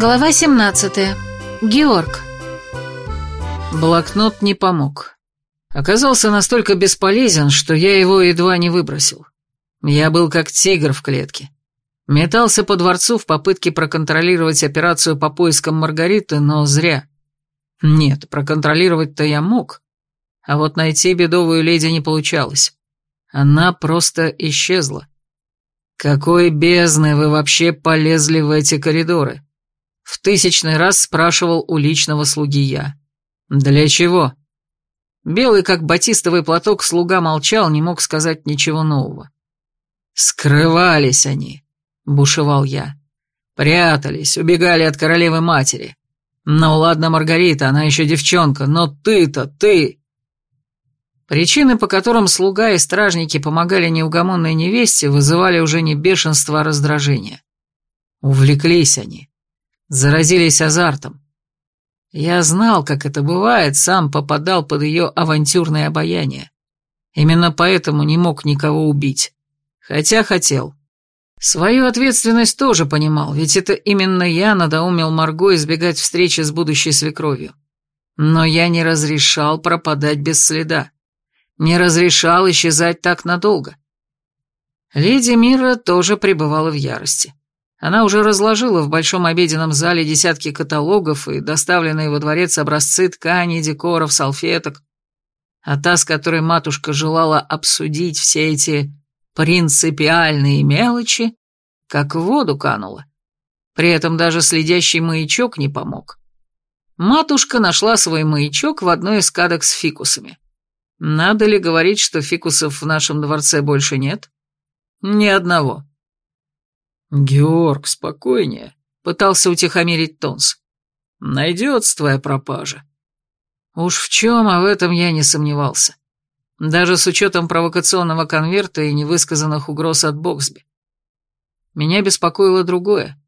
Глава 17. Георг. Блокнот не помог. Оказался настолько бесполезен, что я его едва не выбросил. Я был как тигр в клетке. Метался по дворцу в попытке проконтролировать операцию по поискам Маргариты, но зря. Нет, проконтролировать-то я мог. А вот найти бедовую леди не получалось. Она просто исчезла. Какой бездны вы вообще полезли в эти коридоры? В тысячный раз спрашивал у личного слуги я. «Для чего?» Белый, как батистовый платок, слуга молчал, не мог сказать ничего нового. «Скрывались они», — бушевал я. «Прятались, убегали от королевы-матери. Ну ладно, Маргарита, она еще девчонка, но ты-то, ты...» Причины, по которым слуга и стражники помогали неугомонной невесте, вызывали уже не бешенство, а раздражение. Увлеклись они заразились азартом. Я знал, как это бывает, сам попадал под ее авантюрное обаяние. Именно поэтому не мог никого убить. Хотя хотел. Свою ответственность тоже понимал, ведь это именно я надоумил Марго избегать встречи с будущей свекровью. Но я не разрешал пропадать без следа. Не разрешал исчезать так надолго. Леди Мира тоже пребывала в ярости. Она уже разложила в большом обеденном зале десятки каталогов и доставленные во дворец образцы тканей, декоров, салфеток. А та, с которой матушка желала обсудить все эти принципиальные мелочи, как в воду канула. При этом даже следящий маячок не помог. Матушка нашла свой маячок в одной из кадок с фикусами. Надо ли говорить, что фикусов в нашем дворце больше нет? Ни одного. «Георг, спокойнее», — пытался утихомирить Тонс. «Найдется твоя пропажа». Уж в чем, а в этом я не сомневался. Даже с учетом провокационного конверта и невысказанных угроз от Боксби. Меня беспокоило другое.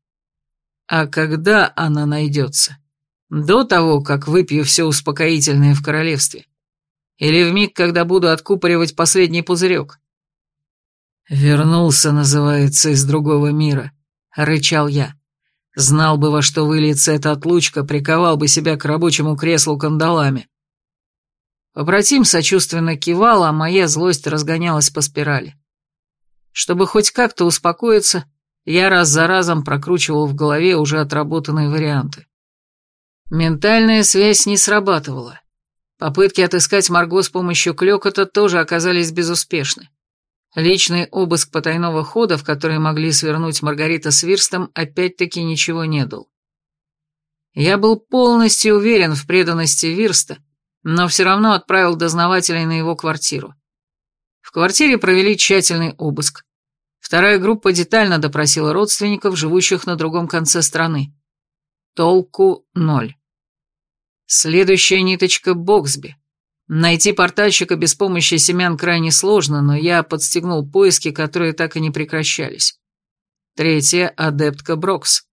А когда она найдется? До того, как выпью все успокоительное в королевстве? Или в миг, когда буду откупоривать последний пузырек? «Вернулся, называется, из другого мира», — рычал я. «Знал бы, во что выльется эта отлучка, приковал бы себя к рабочему креслу кандалами». Побратим сочувственно кивал, а моя злость разгонялась по спирали. Чтобы хоть как-то успокоиться, я раз за разом прокручивал в голове уже отработанные варианты. Ментальная связь не срабатывала. Попытки отыскать Марго с помощью клёкота тоже оказались безуспешны. Личный обыск потайного хода, в который могли свернуть Маргарита с Вирстом, опять-таки ничего не дал. Я был полностью уверен в преданности Вирста, но все равно отправил дознавателей на его квартиру. В квартире провели тщательный обыск. Вторая группа детально допросила родственников, живущих на другом конце страны. Толку ноль. Следующая ниточка Боксби. Найти портальщика без помощи семян крайне сложно, но я подстегнул поиски, которые так и не прекращались. Третья — адептка Брокс.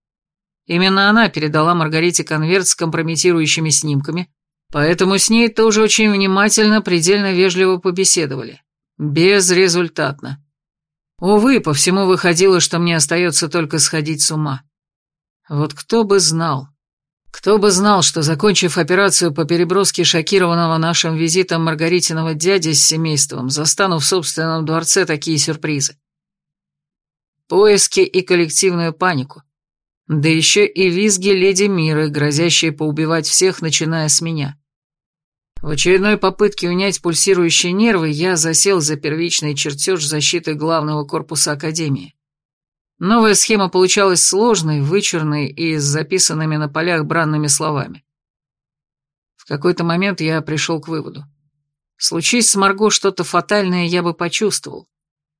Именно она передала Маргарите конверт с компрометирующими снимками, поэтому с ней тоже очень внимательно, предельно вежливо побеседовали. Безрезультатно. Увы, по всему выходило, что мне остается только сходить с ума. Вот кто бы знал. Кто бы знал, что, закончив операцию по переброске шокированного нашим визитом Маргаритиного дяди с семейством, застану в собственном дворце такие сюрпризы. Поиски и коллективную панику. Да еще и визги леди Миры, грозящие поубивать всех, начиная с меня. В очередной попытке унять пульсирующие нервы я засел за первичный чертеж защиты главного корпуса Академии. Новая схема получалась сложной, вычурной и с записанными на полях бранными словами. В какой-то момент я пришел к выводу. Случись с Марго что-то фатальное, я бы почувствовал.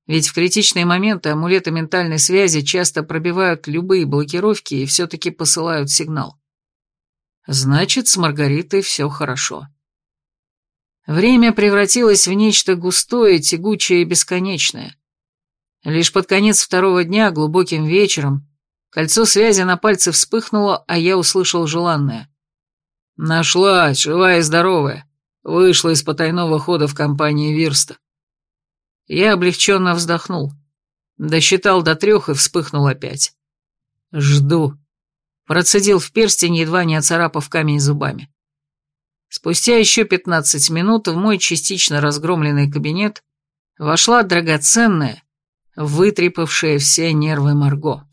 Ведь в критичные моменты амулеты ментальной связи часто пробивают любые блокировки и все-таки посылают сигнал. Значит, с Маргаритой все хорошо. Время превратилось в нечто густое, тягучее и бесконечное. Лишь под конец второго дня, глубоким вечером, кольцо связи на пальце вспыхнуло, а я услышал желанное. «Нашлась, живая и здоровая. Вышла из потайного хода в компании Вирста». Я облегченно вздохнул. Досчитал до трех и вспыхнул опять. «Жду. Процедил в перстень, едва не оцарапав камень зубами. Спустя еще пятнадцать минут в мой частично разгромленный кабинет вошла драгоценная, вытрепавшая все нервы Марго.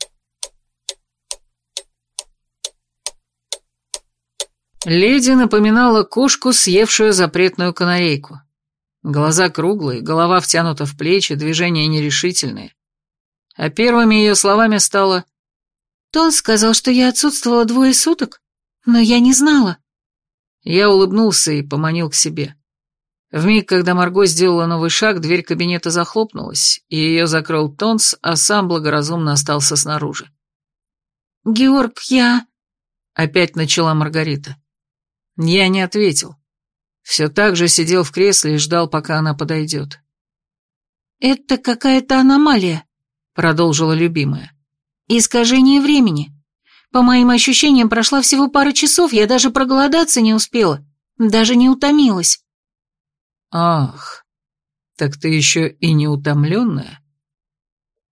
Леди напоминала кошку, съевшую запретную канарейку. Глаза круглые, голова втянута в плечи, движения нерешительные. А первыми ее словами стало «Тон сказал, что я отсутствовала двое суток, но я не знала». Я улыбнулся и поманил к себе. В миг, когда Марго сделала новый шаг, дверь кабинета захлопнулась, и ее закрыл Тонс, а сам благоразумно остался снаружи. «Георг, я...» — опять начала Маргарита. Я не ответил. Все так же сидел в кресле и ждал, пока она подойдет. «Это какая-то аномалия», — продолжила любимая. «Искажение времени. По моим ощущениям, прошла всего пара часов, я даже проголодаться не успела, даже не утомилась». «Ах, так ты еще и не утомленная?»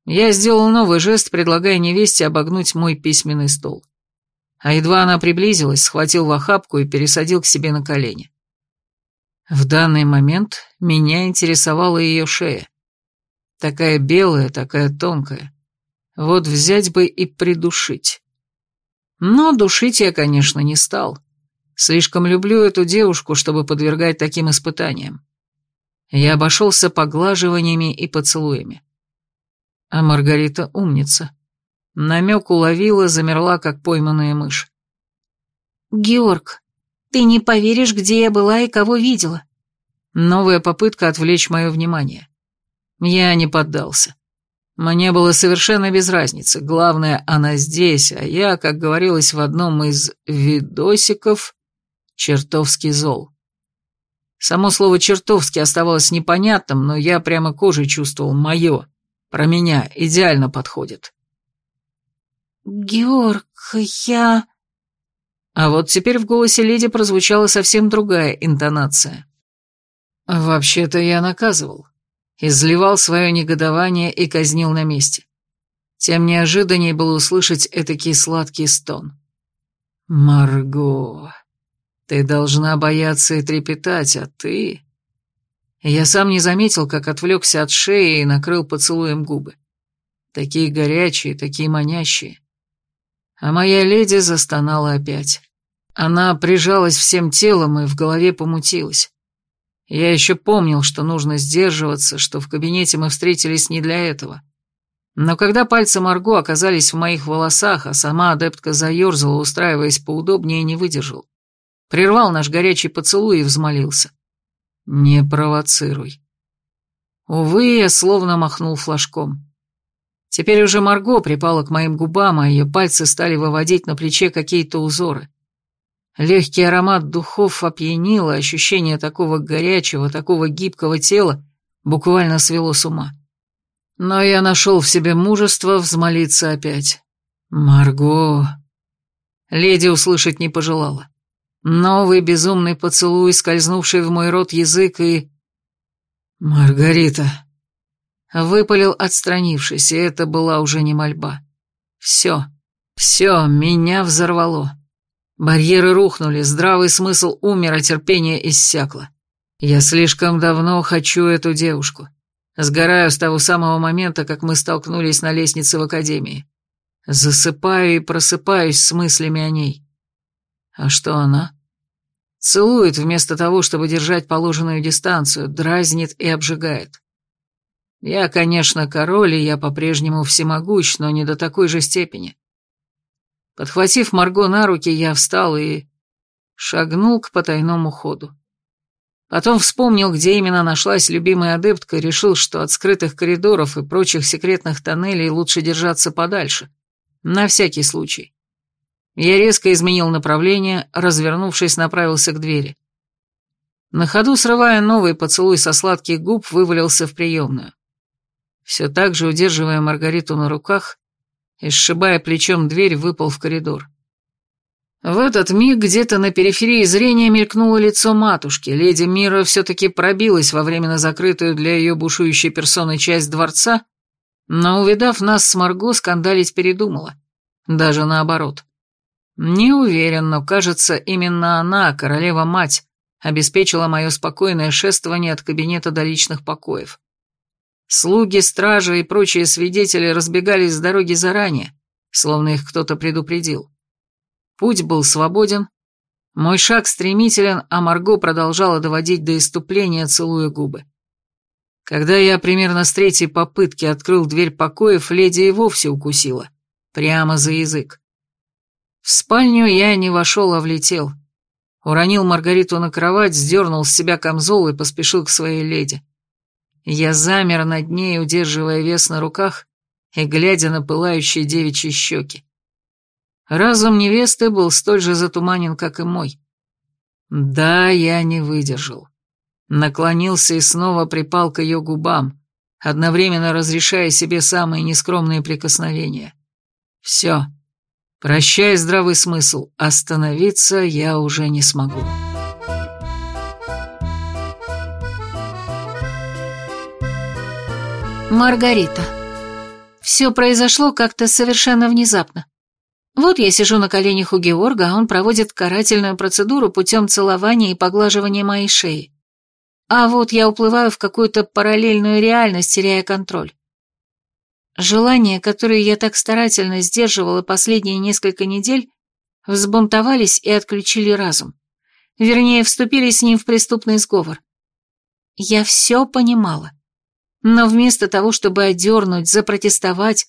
Я сделал новый жест, предлагая невесте обогнуть мой письменный стол. А едва она приблизилась, схватил в охапку и пересадил к себе на колени. В данный момент меня интересовала ее шея. Такая белая, такая тонкая. Вот взять бы и придушить. Но душить я, конечно, не стал. Слишком люблю эту девушку, чтобы подвергать таким испытаниям. Я обошелся поглаживаниями и поцелуями. А Маргарита умница. Намек уловила, замерла, как пойманная мышь. «Георг, ты не поверишь, где я была и кого видела». Новая попытка отвлечь мое внимание. Я не поддался. Мне было совершенно без разницы. Главное, она здесь, а я, как говорилось в одном из видосиков, чертовски зол. Само слово «чертовски» оставалось непонятным, но я прямо кожей чувствовал «моё». Про меня идеально подходит. «Георг, я...» А вот теперь в голосе леди прозвучала совсем другая интонация. «Вообще-то я наказывал. Изливал свое негодование и казнил на месте. Тем неожиданнее было услышать этакий сладкий стон. «Марго, ты должна бояться и трепетать, а ты...» Я сам не заметил, как отвлекся от шеи и накрыл поцелуем губы. Такие горячие, такие манящие. А моя леди застонала опять. Она прижалась всем телом и в голове помутилась. Я еще помнил, что нужно сдерживаться, что в кабинете мы встретились не для этого. Но когда пальцы Марго оказались в моих волосах, а сама адептка заерзала, устраиваясь поудобнее, не выдержал. Прервал наш горячий поцелуй и взмолился. «Не провоцируй». Увы, я словно махнул флажком. Теперь уже Марго припала к моим губам, а ее пальцы стали выводить на плече какие-то узоры. Легкий аромат духов опьянило, ощущение такого горячего, такого гибкого тела буквально свело с ума. Но я нашел в себе мужество взмолиться опять. «Марго...» Леди услышать не пожелала. Новый безумный поцелуй, скользнувший в мой рот язык и... «Маргарита...» Выпалил, отстранившись, и это была уже не мольба. Все, все, меня взорвало. Барьеры рухнули, здравый смысл умер, а терпение иссякло. Я слишком давно хочу эту девушку. Сгораю с того самого момента, как мы столкнулись на лестнице в академии. Засыпаю и просыпаюсь с мыслями о ней. А что она? Целует вместо того, чтобы держать положенную дистанцию, дразнит и обжигает. Я, конечно, король, и я по-прежнему всемогущ, но не до такой же степени. Подхватив Марго на руки, я встал и шагнул к потайному ходу. Потом вспомнил, где именно нашлась любимая адептка, и решил, что от скрытых коридоров и прочих секретных тоннелей лучше держаться подальше. На всякий случай. Я резко изменил направление, развернувшись, направился к двери. На ходу, срывая новый поцелуй со сладких губ, вывалился в приемную все так же удерживая Маргариту на руках и сшибая плечом дверь, выпал в коридор. В этот миг где-то на периферии зрения мелькнуло лицо матушки. Леди Мира все-таки пробилась во временно закрытую для ее бушующей персоны часть дворца, но, увидав нас с Марго, скандалить передумала. Даже наоборот. Не уверен, но кажется, именно она, королева-мать, обеспечила мое спокойное шествование от кабинета до личных покоев. Слуги, стражи и прочие свидетели разбегались с дороги заранее, словно их кто-то предупредил. Путь был свободен, мой шаг стремителен, а Марго продолжала доводить до иступления, целуя губы. Когда я примерно с третьей попытки открыл дверь покоев, леди и вовсе укусила. Прямо за язык. В спальню я не вошел, а влетел. Уронил Маргариту на кровать, сдернул с себя камзол и поспешил к своей леди. Я замер над ней, удерживая вес на руках и глядя на пылающие девичьи щеки. Разум невесты был столь же затуманен, как и мой. Да, я не выдержал. Наклонился и снова припал к ее губам, одновременно разрешая себе самые нескромные прикосновения. Все. Прощай, здравый смысл, остановиться я уже не смогу. Маргарита. Все произошло как-то совершенно внезапно. Вот я сижу на коленях у Георга, а он проводит карательную процедуру путем целования и поглаживания моей шеи. А вот я уплываю в какую-то параллельную реальность, теряя контроль. Желания, которые я так старательно сдерживала последние несколько недель, взбунтовались и отключили разум. Вернее, вступили с ним в преступный сговор. Я все понимала. Но вместо того, чтобы одернуть, запротестовать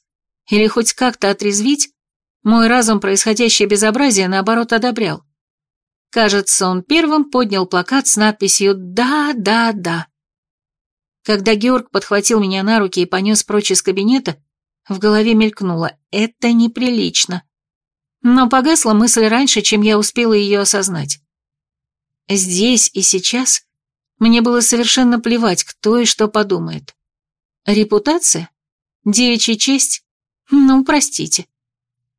или хоть как-то отрезвить, мой разум происходящее безобразие, наоборот, одобрял. Кажется, он первым поднял плакат с надписью «Да, да, да». Когда Георг подхватил меня на руки и понес прочь из кабинета, в голове мелькнуло «это неприлично». Но погасла мысль раньше, чем я успела ее осознать. Здесь и сейчас мне было совершенно плевать, кто и что подумает. Репутация? Девичья честь? Ну, простите.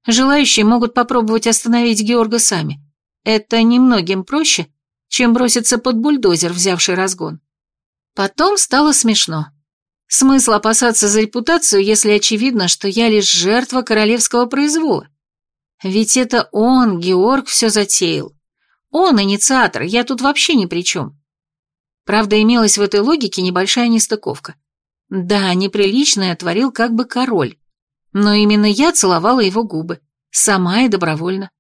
Желающие могут попробовать остановить Георга сами. Это немногим проще, чем броситься под бульдозер, взявший разгон. Потом стало смешно. Смысл опасаться за репутацию, если очевидно, что я лишь жертва королевского произвола. Ведь это он, Георг, все затеял. Он инициатор, я тут вообще ни при чем. Правда, имелась в этой логике небольшая нестыковка. Да, неприличное творил как бы король, но именно я целовала его губы, сама и добровольно.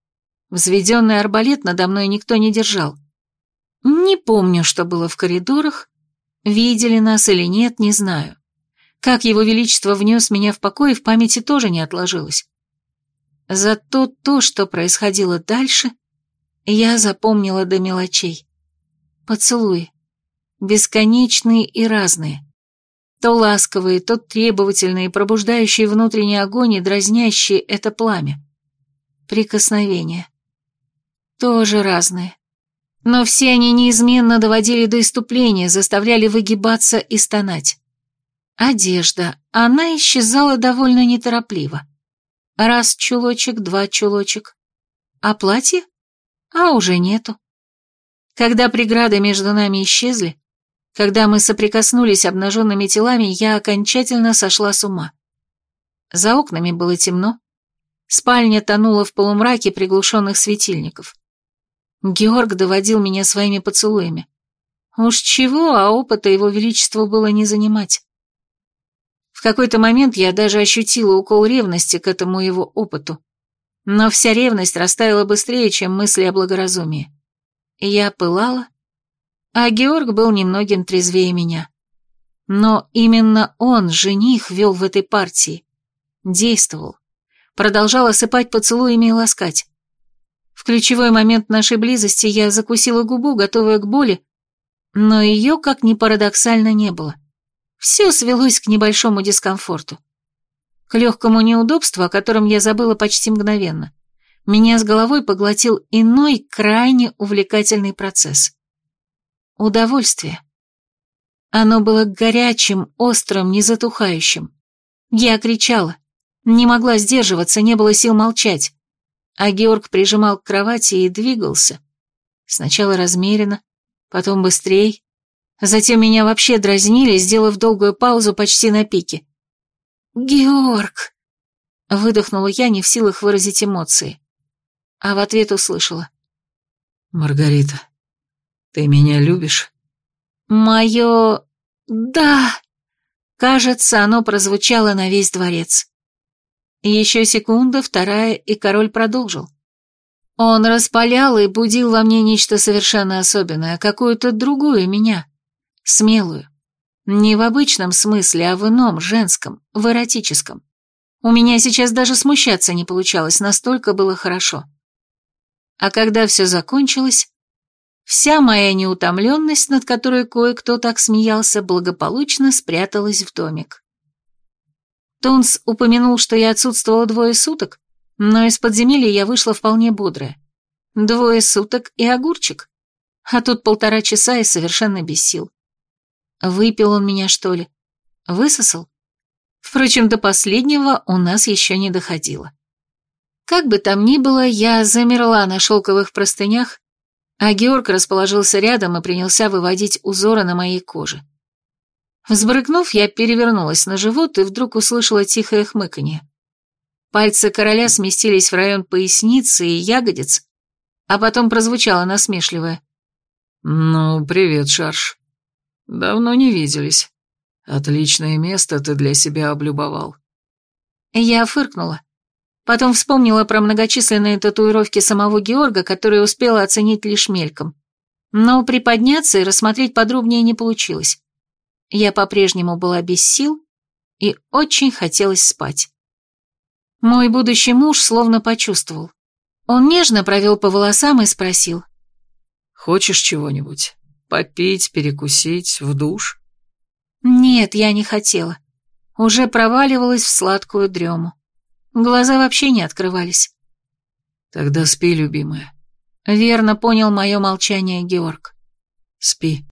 Взведенный арбалет надо мной никто не держал. Не помню, что было в коридорах, видели нас или нет, не знаю. Как его величество внес меня в покой, в памяти тоже не отложилось. Зато то, что происходило дальше, я запомнила до мелочей. Поцелуи. Бесконечные и разные. То ласковые, то требовательные, пробуждающие внутренний огонь и дразнящие это пламя. Прикосновения. Тоже разные. Но все они неизменно доводили до иступления, заставляли выгибаться и стонать. Одежда. Она исчезала довольно неторопливо. Раз чулочек, два чулочек. А платье? А уже нету. Когда преграды между нами исчезли, когда мы соприкоснулись обнаженными телами, я окончательно сошла с ума. За окнами было темно. Спальня тонула в полумраке приглушенных светильников. Георг доводил меня своими поцелуями. Уж чего, а опыта его величества было не занимать. В какой-то момент я даже ощутила укол ревности к этому его опыту. Но вся ревность растаяла быстрее, чем мысли о благоразумии. Я пылала, а Георг был немногим трезвее меня. Но именно он, жених, вел в этой партии. Действовал. Продолжал осыпать поцелуями и ласкать. Ключевой момент нашей близости я закусила губу, готовая к боли, но ее, как ни парадоксально, не было. Все свелось к небольшому дискомфорту. К легкому неудобству, о котором я забыла почти мгновенно. Меня с головой поглотил иной, крайне увлекательный процесс. Удовольствие. Оно было горячим, острым, незатухающим. Я кричала. Не могла сдерживаться, не было сил молчать. А Георг прижимал к кровати и двигался. Сначала размеренно, потом быстрее. Затем меня вообще дразнили, сделав долгую паузу почти на пике. «Георг!» — выдохнула я, не в силах выразить эмоции. а в ответ услышала. «Маргарита, ты меня любишь?» «Мое... да...» Кажется, оно прозвучало на весь дворец. Еще секунда, вторая, и король продолжил. Он распалял и будил во мне нечто совершенно особенное, какую-то другую меня, смелую. Не в обычном смысле, а в ином, женском, в эротическом. У меня сейчас даже смущаться не получалось, настолько было хорошо. А когда все закончилось, вся моя неутомленность, над которой кое-кто так смеялся, благополучно спряталась в домик. Тунс упомянул, что я отсутствовала двое суток, но из подземелья я вышла вполне бодрая. Двое суток и огурчик. А тут полтора часа и совершенно без сил. Выпил он меня, что ли? Высосал? Впрочем, до последнего у нас еще не доходило. Как бы там ни было, я замерла на шелковых простынях, а Георг расположился рядом и принялся выводить узоры на моей коже. Взбрыкнув, я перевернулась на живот и вдруг услышала тихое хмыканье. Пальцы короля сместились в район поясницы и ягодиц, а потом прозвучало насмешливое. «Ну, привет, Шарш. Давно не виделись. Отличное место ты для себя облюбовал. Я фыркнула. Потом вспомнила про многочисленные татуировки самого Георга, которые успела оценить лишь мельком. Но приподняться и рассмотреть подробнее не получилось. Я по-прежнему была без сил и очень хотелось спать. Мой будущий муж словно почувствовал. Он нежно провел по волосам и спросил. «Хочешь чего-нибудь? Попить, перекусить, в душ?» Нет, я не хотела. Уже проваливалась в сладкую дрему. Глаза вообще не открывались. Тогда спи, любимая. Верно понял мое молчание Георг. Спи.